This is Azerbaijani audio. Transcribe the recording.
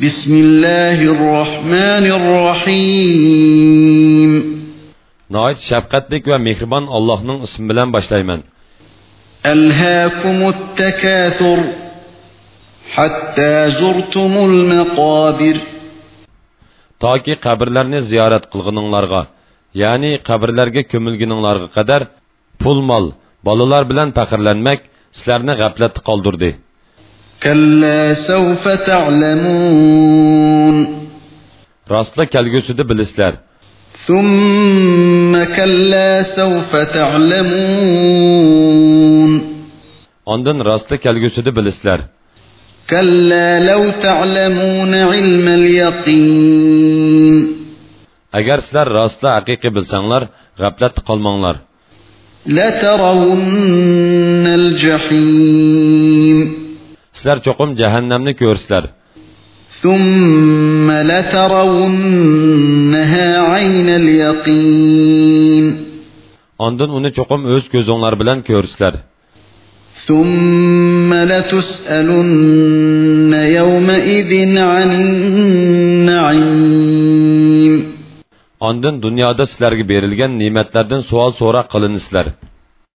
Bismillahirrahmanirrahim. Nəhayət şəfqətlik və mehriban Allahın ismi ilə başlayıram. Elhaakumut takathur hatta zurtumul maqabir. Ta ki qəbirlərini ziyarət qılğınınlarga, yəni qəbirlərə kömülgününlarga qədər pul mal, balalar bilan fəxrlənmək sizlərni qəflətdə qaldırdı. كلا سوف تعلمون راسلا كالجسد بالإسلام ثم كلا سوف تعلمون عندن راسلا كالجسد بالإسلام كلا لو تعلمون علم اليقين اگر سلر راسلا حقيقي بالسانلار غبلت قلمانلار لترون الجحيم Sizlar cho'qim jahannamni ko'rsizlar. ثم لترونها عين اليقين Ondan uni cho'qim o'z ko'zinglar bilan ko'rsizlar. ثم لتسألن يومئذ عن النعيم Ondan dunyoda sizlarga berilgan ne'matlardan savol so'roq qilinsizlar.